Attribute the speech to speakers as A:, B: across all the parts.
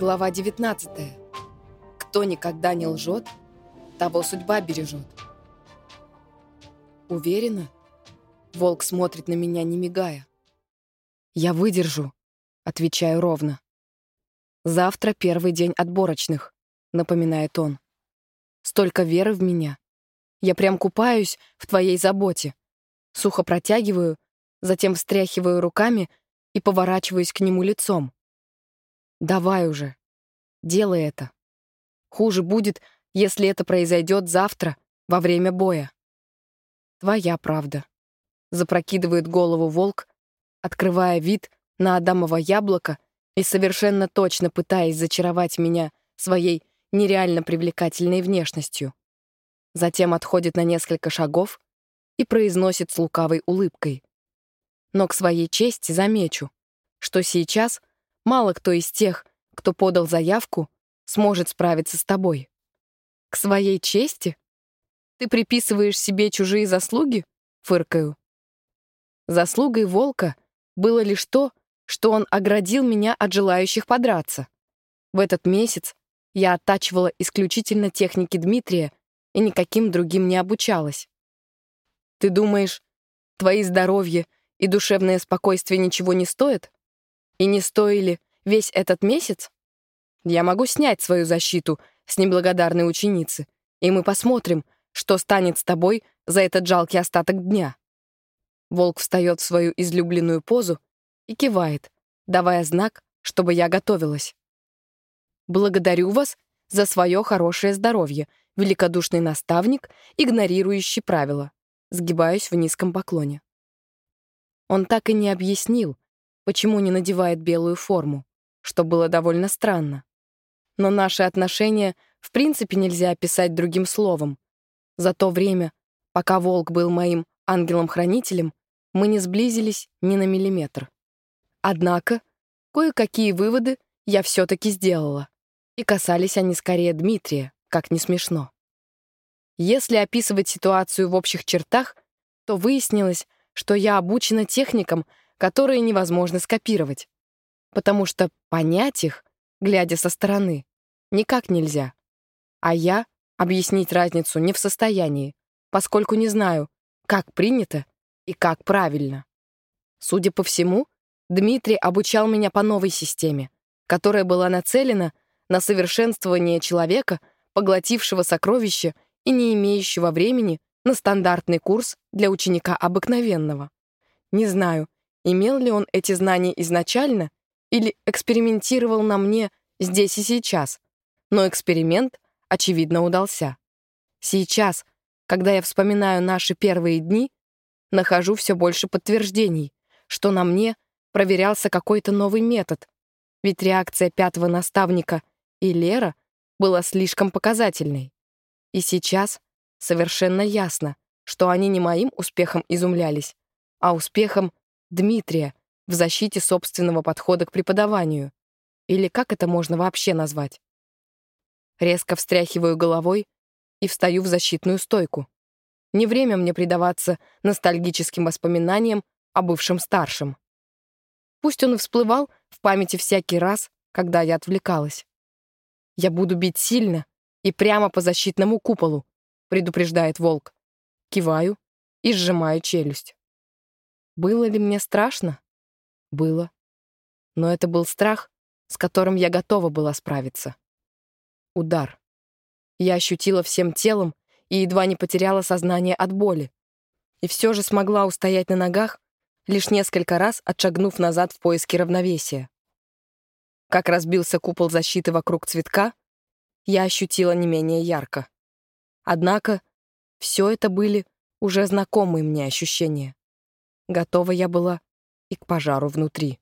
A: Глава 19. Кто никогда не лжет, того судьба бережет. Уверена? Волк смотрит на меня, не мигая. Я выдержу, отвечаю ровно. Завтра первый день отборочных, напоминает он. Столько веры в меня. Я прям купаюсь в твоей заботе. Сухо протягиваю, затем встряхиваю руками и поворачиваюсь к нему лицом. Давай уже. Делай это. Хуже будет, если это произойдет завтра, во время боя. Твоя правда. Запрокидывает голову волк, открывая вид на Адамово яблоко и совершенно точно пытаясь зачаровать меня своей нереально привлекательной внешностью. Затем отходит на несколько шагов и произносит с лукавой улыбкой. Но к своей чести замечу, что сейчас мало кто из тех, кто подал заявку, сможет справиться с тобой. К своей чести? Ты приписываешь себе чужие заслуги? Фыркаю. Заслугой волка было лишь то, что он оградил меня от желающих подраться. В этот месяц я оттачивала исключительно техники Дмитрия и никаким другим не обучалась. Ты думаешь, твои здоровье и душевное спокойствие ничего не стоят? И не стоили весь этот месяц? Я могу снять свою защиту с неблагодарной ученицы, и мы посмотрим, что станет с тобой за этот жалкий остаток дня. Волк встает в свою излюбленную позу и кивает, давая знак, чтобы я готовилась. Благодарю вас за свое хорошее здоровье, великодушный наставник, игнорирующий правила. Сгибаюсь в низком поклоне. Он так и не объяснил, почему не надевает белую форму, что было довольно странно. Но наши отношения в принципе нельзя описать другим словом. За то время, пока Волк был моим ангелом-хранителем, мы не сблизились ни на миллиметр. Однако, кое-какие выводы я все-таки сделала, и касались они скорее Дмитрия, как не смешно. Если описывать ситуацию в общих чертах, то выяснилось, что я обучена техникам, которые невозможно скопировать. Потому что понять их, глядя со стороны, никак нельзя. А я объяснить разницу не в состоянии, поскольку не знаю, как принято и как правильно. Судя по всему, Дмитрий обучал меня по новой системе, которая была нацелена на совершенствование человека, поглотившего сокровища и не имеющего времени на стандартный курс для ученика обыкновенного. Не знаю, имел ли он эти знания изначально или экспериментировал на мне здесь и сейчас, но эксперимент, очевидно, удался. Сейчас, когда я вспоминаю наши первые дни, нахожу все больше подтверждений, что на мне проверялся какой-то новый метод, ведь реакция пятого наставника и Лера была слишком показательной. И сейчас совершенно ясно, что они не моим успехом изумлялись, а успехом Дмитрия в защите собственного подхода к преподаванию. Или как это можно вообще назвать? Резко встряхиваю головой и встаю в защитную стойку. Не время мне предаваться ностальгическим воспоминаниям о бывшем старшем. Пусть он и всплывал в памяти всякий раз, когда я отвлекалась. Я буду бить сильно и прямо по защитному куполу, предупреждает волк. Киваю и сжимаю челюсть. Было ли мне страшно? Было. Но это был страх, с которым я готова была справиться. Удар. Я ощутила всем телом и едва не потеряла сознание от боли. И все же смогла устоять на ногах, лишь несколько раз отшагнув назад в поиске равновесия. Как разбился купол защиты вокруг цветка, я ощутила не менее ярко. Однако все это были уже знакомые мне ощущения. Готова я была и к пожару внутри.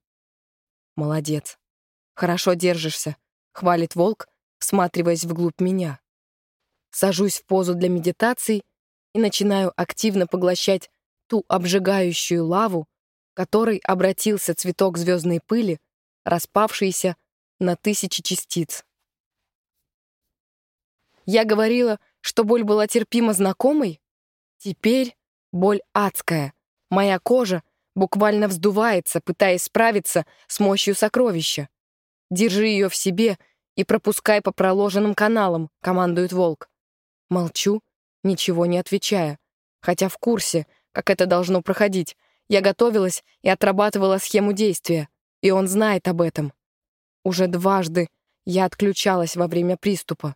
A: «Молодец. Хорошо держишься», — хвалит волк, всматриваясь вглубь меня. Сажусь в позу для медитаций и начинаю активно поглощать ту обжигающую лаву, которой обратился цветок звездной пыли, распавшийся на тысячи частиц. Я говорила, что боль была терпимо знакомой. Теперь боль адская. Моя кожа буквально вздувается, пытаясь справиться с мощью сокровища. Держи ее в себе и пропускай по проложенным каналам», — командует волк. Молчу, ничего не отвечая, хотя в курсе, как это должно проходить. Я готовилась и отрабатывала схему действия, и он знает об этом. Уже дважды я отключалась во время приступа.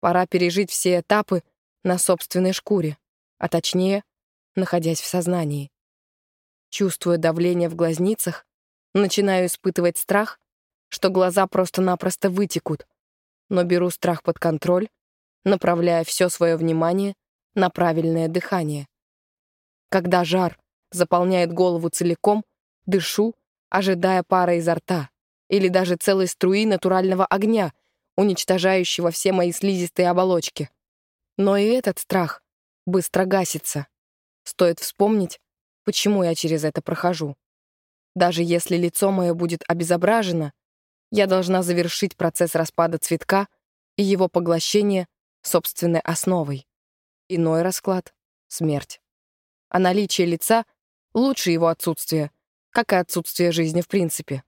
A: Пора пережить все этапы на собственной шкуре, а точнее, находясь в сознании. Чувствуя давление в глазницах, начинаю испытывать страх, что глаза просто-напросто вытекут, но беру страх под контроль, направляя все свое внимание на правильное дыхание. Когда жар заполняет голову целиком, дышу, ожидая пара изо рта или даже целой струи натурального огня, уничтожающего все мои слизистые оболочки. Но и этот страх быстро гасится. Стоит вспомнить, почему я через это прохожу. Даже если лицо мое будет обезображено, я должна завершить процесс распада цветка и его поглощения собственной основой. Иной расклад — смерть. А наличие лица — лучше его отсутствия, как и отсутствие жизни в принципе.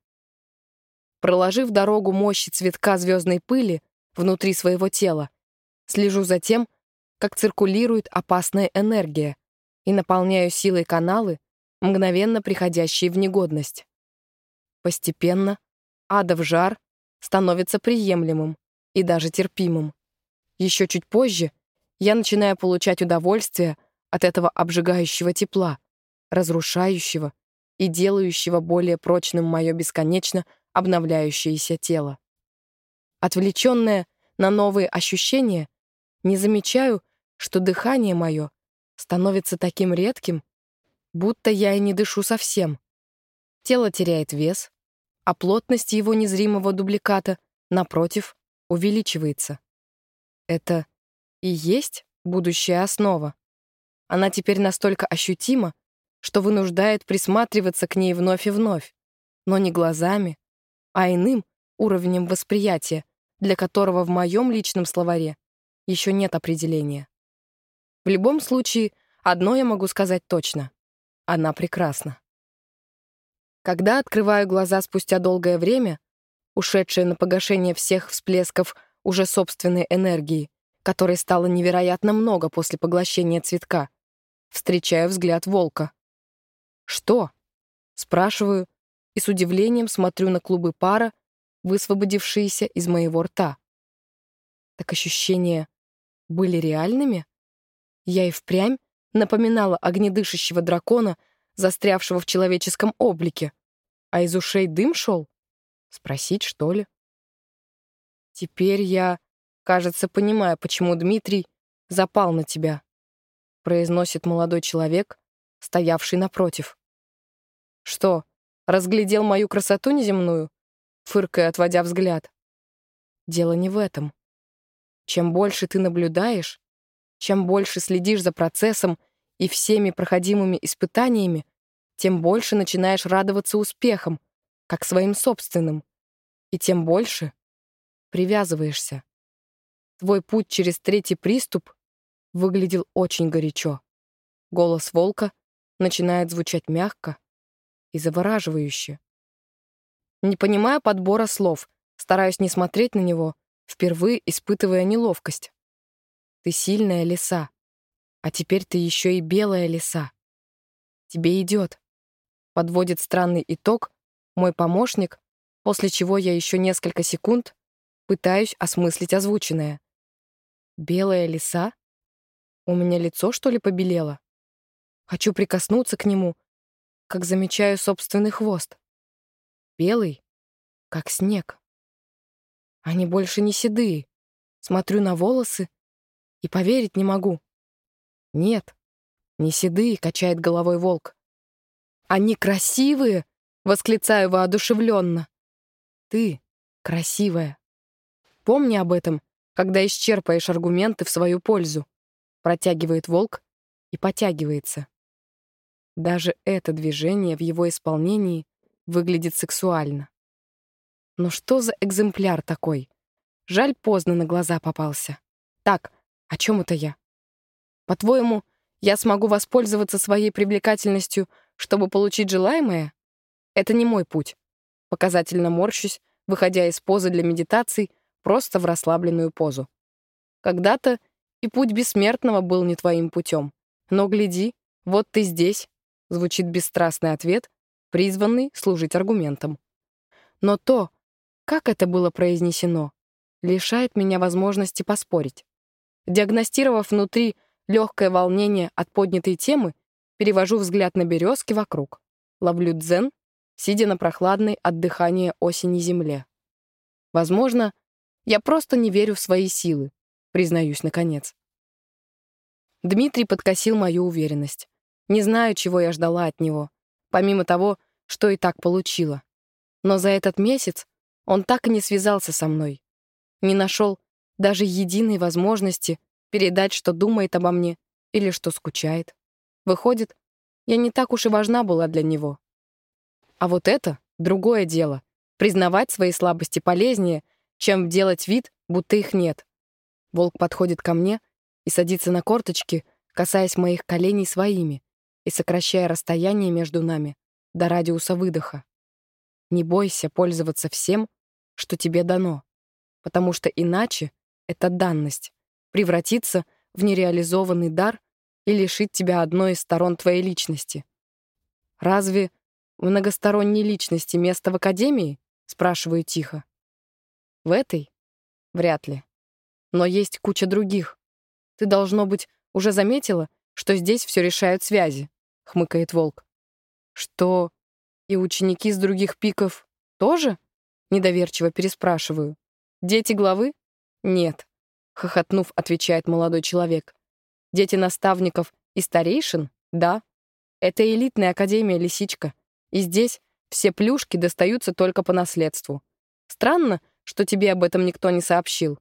A: Проложив дорогу мощи цветка звездной пыли внутри своего тела, слежу за тем, как циркулирует опасная энергия, и наполняю силой каналы, мгновенно приходящие в негодность. Постепенно адов жар становится приемлемым и даже терпимым. Еще чуть позже я начинаю получать удовольствие от этого обжигающего тепла, разрушающего и делающего более прочным мое бесконечно обновляющееся тело. Отвлеченная на новые ощущения, не замечаю, что дыхание мое становится таким редким, будто я и не дышу совсем. Тело теряет вес, а плотность его незримого дубликата, напротив, увеличивается. Это и есть будущая основа. Она теперь настолько ощутима, что вынуждает присматриваться к ней вновь и вновь, но не глазами, а иным уровнем восприятия, для которого в моем личном словаре еще нет определения. В любом случае, одно я могу сказать точно. Она прекрасна. Когда открываю глаза спустя долгое время, ушедшее на погашение всех всплесков уже собственной энергии, которой стало невероятно много после поглощения цветка, встречаю взгляд волка. «Что?» — спрашиваю и с удивлением смотрю на клубы пара, высвободившиеся из моего рта. Так ощущения были реальными? Я и впрямь напоминала огнедышащего дракона — застрявшего в человеческом облике. А из ушей дым шел? Спросить, что ли? Теперь я, кажется, понимаю, почему Дмитрий запал на тебя, произносит молодой человек, стоявший напротив. Что, разглядел мою красоту неземную? Фыркая, отводя взгляд. Дело не в этом. Чем больше ты наблюдаешь, чем больше следишь за процессом и всеми проходимыми испытаниями, тем больше начинаешь радоваться успехам, как своим собственным, и тем больше привязываешься. Твой путь через третий приступ выглядел очень горячо. Голос волка начинает звучать мягко и завораживающе. Не понимая подбора слов, стараюсь не смотреть на него, впервые испытывая неловкость. Ты сильная лиса, а теперь ты еще и белая лиса. Тебе идет. Подводит странный итог мой помощник, после чего я еще несколько секунд пытаюсь осмыслить озвученное. Белая лиса? У меня лицо, что ли, побелело? Хочу прикоснуться к нему, как замечаю собственный хвост. Белый, как снег. Они больше не седые. Смотрю на волосы и поверить не могу. «Нет, не седые», — качает головой волк. «Они красивые!» — восклицаю воодушевленно. «Ты красивая. Помни об этом, когда исчерпаешь аргументы в свою пользу», — протягивает волк и потягивается. Даже это движение в его исполнении выглядит сексуально. Но что за экземпляр такой? Жаль, поздно на глаза попался. Так, о чем это я? По-твоему, я смогу воспользоваться своей привлекательностью, чтобы получить желаемое? Это не мой путь. Показательно морщусь, выходя из позы для медитаций, просто в расслабленную позу. Когда-то и путь бессмертного был не твоим путем. Но гляди, вот ты здесь, звучит бесстрастный ответ, призванный служить аргументом. Но то, как это было произнесено, лишает меня возможности поспорить. Диагностировав внутри легкое волнение от поднятой темы, перевожу взгляд на березки вокруг. Ловлю дзен, сидя на прохладной от дыхания осени земле. Возможно, я просто не верю в свои силы, признаюсь наконец. Дмитрий подкосил мою уверенность. Не знаю, чего я ждала от него, помимо того, что и так получила. Но за этот месяц он так и не связался со мной. Не нашел даже единой возможности передать, что думает обо мне или что скучает. Выходит, я не так уж и важна была для него. А вот это — другое дело. Признавать свои слабости полезнее, чем делать вид, будто их нет. Волк подходит ко мне и садится на корточки, касаясь моих коленей своими и сокращая расстояние между нами до радиуса выдоха. Не бойся пользоваться всем, что тебе дано, потому что иначе эта данность превратится в нереализованный дар и лишит тебя одной из сторон твоей личности. Разве многосторонней личности место в академии? Спрашиваю тихо. В этой? Вряд ли. Но есть куча других. Ты, должно быть, уже заметила, что здесь все решают связи, хмыкает волк. Что, и ученики с других пиков тоже? Недоверчиво переспрашиваю. Дети главы? Нет. Хохотнув, отвечает молодой человек. Дети наставников и старейшин? Да. Это элитная академия «Лисичка». И здесь все плюшки достаются только по наследству. Странно, что тебе об этом никто не сообщил.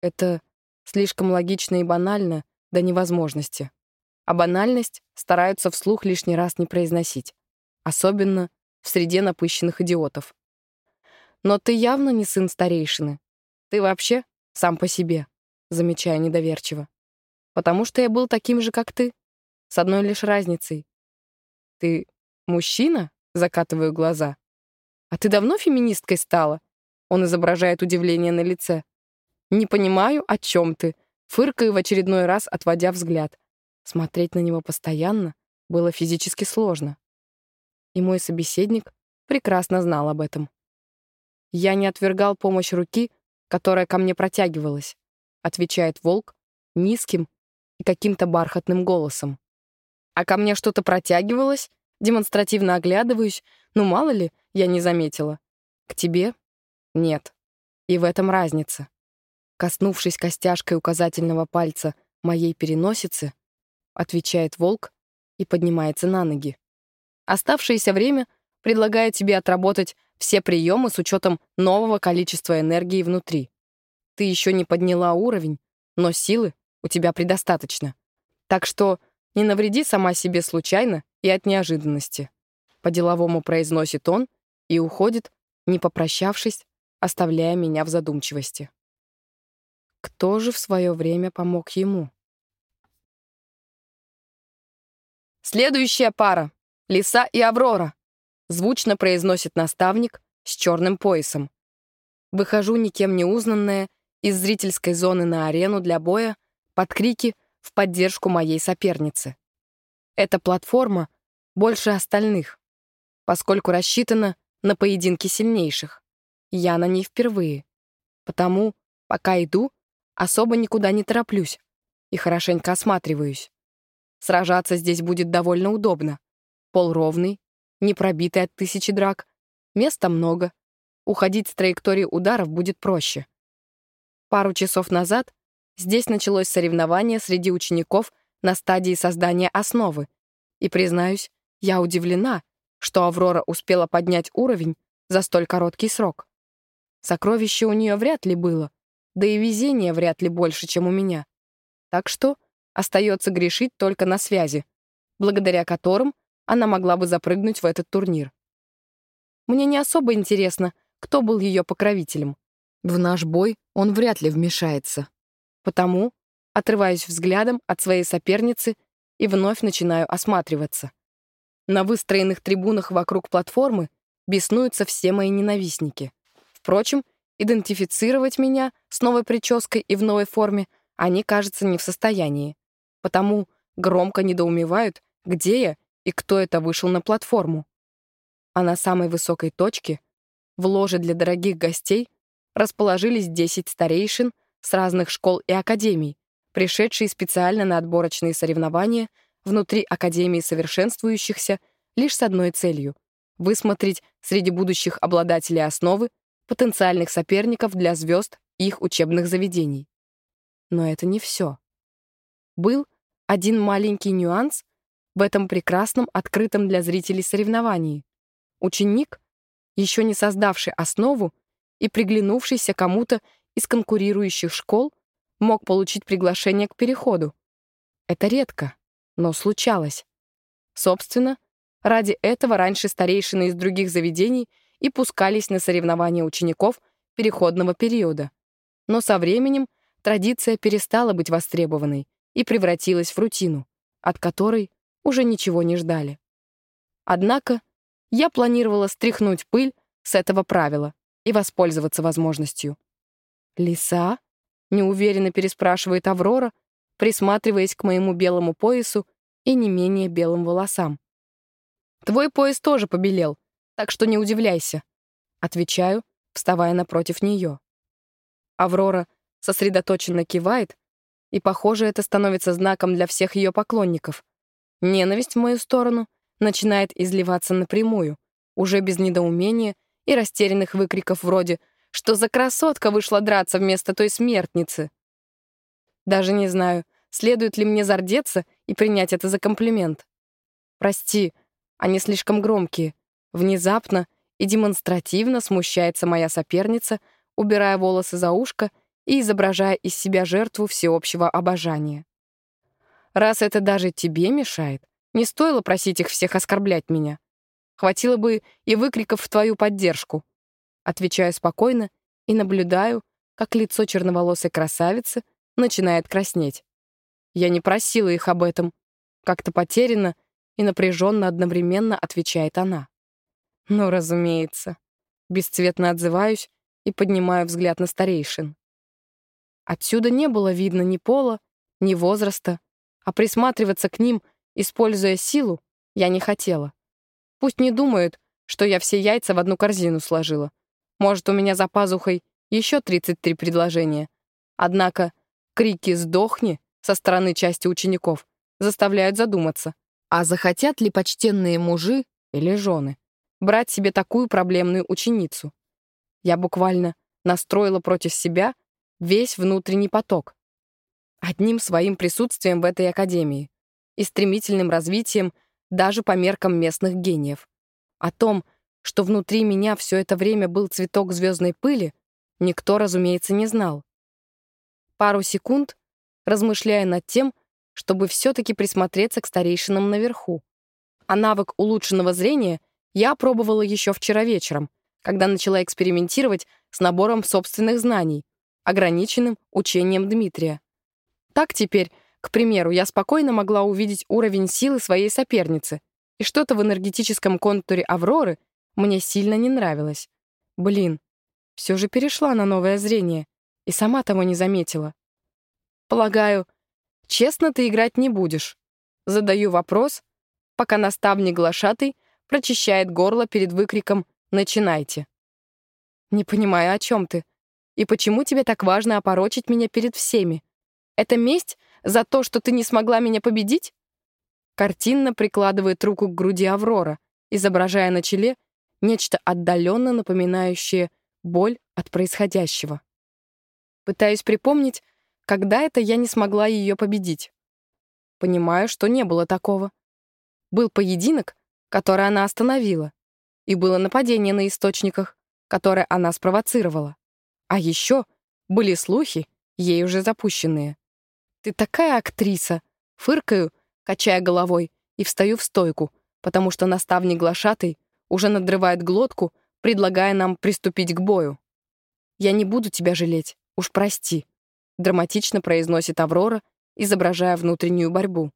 A: Это слишком логично и банально до невозможности. А банальность стараются вслух лишний раз не произносить. Особенно в среде напыщенных идиотов. Но ты явно не сын старейшины. Ты вообще сам по себе, замечая недоверчиво. Потому что я был таким же, как ты, с одной лишь разницей. Ты мужчина? Закатываю глаза. А ты давно феминисткой стала? Он изображает удивление на лице. Не понимаю, о чем ты. Фыркаю в очередной раз, отводя взгляд. Смотреть на него постоянно было физически сложно. И мой собеседник прекрасно знал об этом. «Я не отвергал помощь руки, которая ко мне протягивалась», отвечает волк низким и каким-то бархатным голосом. «А ко мне что-то протягивалось?» Демонстративно оглядываюсь, ну мало ли, я не заметила. К тебе? Нет. И в этом разница. Коснувшись костяшкой указательного пальца моей переносицы, отвечает волк и поднимается на ноги. Оставшееся время предлагаю тебе отработать все приемы с учетом нового количества энергии внутри. Ты еще не подняла уровень, но силы у тебя предостаточно. Так что не навреди сама себе случайно и от неожиданности. По-деловому произносит он и уходит, не попрощавшись, оставляя меня в задумчивости. Кто же в свое время помог ему? Следующая пара — Лиса и Аврора звучно произносит наставник с черным поясом. Выхожу никем не узнанная из зрительской зоны на арену для боя под крики в поддержку моей соперницы. Эта платформа больше остальных, поскольку рассчитана на поединки сильнейших. Я на ней впервые. Потому, пока иду, особо никуда не тороплюсь и хорошенько осматриваюсь. Сражаться здесь будет довольно удобно. Пол ровный, не пробитый от тысячи драк. Места много. Уходить с траектории ударов будет проще. Пару часов назад здесь началось соревнование среди учеников на стадии создания основы. И, признаюсь, я удивлена, что Аврора успела поднять уровень за столь короткий срок. Сокровище у нее вряд ли было, да и везение вряд ли больше, чем у меня. Так что остается грешить только на связи, благодаря которым она могла бы запрыгнуть в этот турнир. Мне не особо интересно, кто был ее покровителем. В наш бой он вряд ли вмешается. Потому отрываюсь взглядом от своей соперницы и вновь начинаю осматриваться. На выстроенных трибунах вокруг платформы беснуются все мои ненавистники. Впрочем, идентифицировать меня с новой прической и в новой форме они, кажется, не в состоянии. Потому громко недоумевают, где я и кто это вышел на платформу. А на самой высокой точке, в ложе для дорогих гостей, расположились 10 старейшин с разных школ и академий, пришедшие специально на отборочные соревнования внутри Академии совершенствующихся лишь с одной целью — высмотреть среди будущих обладателей основы потенциальных соперников для звезд их учебных заведений. Но это не все. Был один маленький нюанс в этом прекрасном, открытом для зрителей соревновании. Ученик, еще не создавший основу и приглянувшийся кому-то из конкурирующих школ, мог получить приглашение к переходу. Это редко, но случалось. Собственно, ради этого раньше старейшины из других заведений и пускались на соревнования учеников переходного периода. Но со временем традиция перестала быть востребованной и превратилась в рутину, от которой уже ничего не ждали. Однако я планировала стряхнуть пыль с этого правила и воспользоваться возможностью. «Лиса?» — неуверенно переспрашивает Аврора, присматриваясь к моему белому поясу и не менее белым волосам. «Твой пояс тоже побелел, так что не удивляйся», — отвечаю, вставая напротив нее. Аврора сосредоточенно кивает, и, похоже, это становится знаком для всех ее поклонников. Ненависть в мою сторону начинает изливаться напрямую, уже без недоумения и растерянных выкриков вроде «Что за красотка вышла драться вместо той смертницы?» Даже не знаю, следует ли мне зардеться и принять это за комплимент. Прости, они слишком громкие. Внезапно и демонстративно смущается моя соперница, убирая волосы за ушко и изображая из себя жертву всеобщего обожания. Раз это даже тебе мешает, не стоило просить их всех оскорблять меня. Хватило бы и выкриков в твою поддержку. Отвечаю спокойно и наблюдаю, как лицо черноволосой красавицы начинает краснеть. Я не просила их об этом. Как-то потеряно и напряженно одновременно отвечает она. Ну, разумеется. Бесцветно отзываюсь и поднимаю взгляд на старейшин. Отсюда не было видно ни пола, ни возраста, а присматриваться к ним, используя силу, я не хотела. Пусть не думают, что я все яйца в одну корзину сложила. Может, у меня за пазухой еще 33 предложения. Однако крики «сдохни» со стороны части учеников заставляют задуматься, а захотят ли почтенные мужи или жены брать себе такую проблемную ученицу? Я буквально настроила против себя весь внутренний поток. Одним своим присутствием в этой академии и стремительным развитием даже по меркам местных гениев. О том, что внутри меня все это время был цветок звездной пыли, никто, разумеется, не знал. Пару секунд, размышляя над тем, чтобы все-таки присмотреться к старейшинам наверху. А навык улучшенного зрения я опробовала еще вчера вечером, когда начала экспериментировать с набором собственных знаний, ограниченным учением Дмитрия. Так теперь, к примеру, я спокойно могла увидеть уровень силы своей соперницы, и что-то в энергетическом контуре Авроры мне сильно не нравилось. Блин, все же перешла на новое зрение, и сама того не заметила. Полагаю, честно ты играть не будешь. Задаю вопрос, пока наставник глашатый прочищает горло перед выкриком «Начинайте». Не понимаю, о чем ты. И почему тебе так важно опорочить меня перед всеми? Это месть за то, что ты не смогла меня победить? Картинно прикладывает руку к груди Аврора, изображая на челе нечто отдаленно напоминающее боль от происходящего. Пытаюсь припомнить, когда это я не смогла ее победить. Понимаю, что не было такого. Был поединок, который она остановила, и было нападение на источниках, которое она спровоцировала. А еще были слухи, ей уже запущенные. «Ты такая актриса!» Фыркаю, качая головой, и встаю в стойку, потому что наставник глашатый уже надрывает глотку, предлагая нам приступить к бою. «Я не буду тебя жалеть, уж прости», — драматично произносит Аврора, изображая внутреннюю борьбу.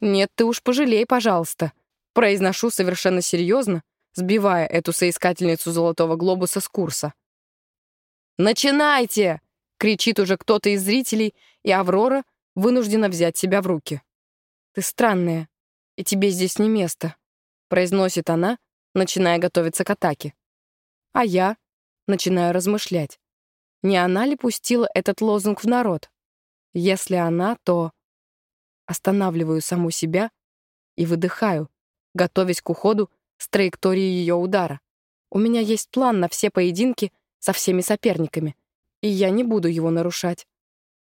A: «Нет, ты уж пожалей, пожалуйста», — произношу совершенно серьезно, сбивая эту соискательницу Золотого Глобуса с курса. «Начинайте!» — кричит уже кто-то из зрителей, и Аврора вынуждена взять себя в руки. «Ты странная, и тебе здесь не место», — произносит она, начиная готовиться к атаке. А я начинаю размышлять. Не она ли пустила этот лозунг в народ? Если она, то... Останавливаю саму себя и выдыхаю, готовясь к уходу с траектории ее удара. У меня есть план на все поединки со всеми соперниками, и я не буду его нарушать.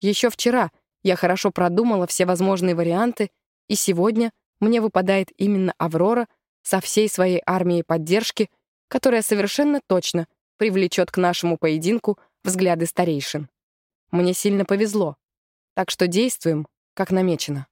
A: Еще вчера я хорошо продумала все возможные варианты, и сегодня мне выпадает именно Аврора со всей своей армией поддержки, которая совершенно точно привлечет к нашему поединку взгляды старейшин. Мне сильно повезло, так что действуем, как намечено.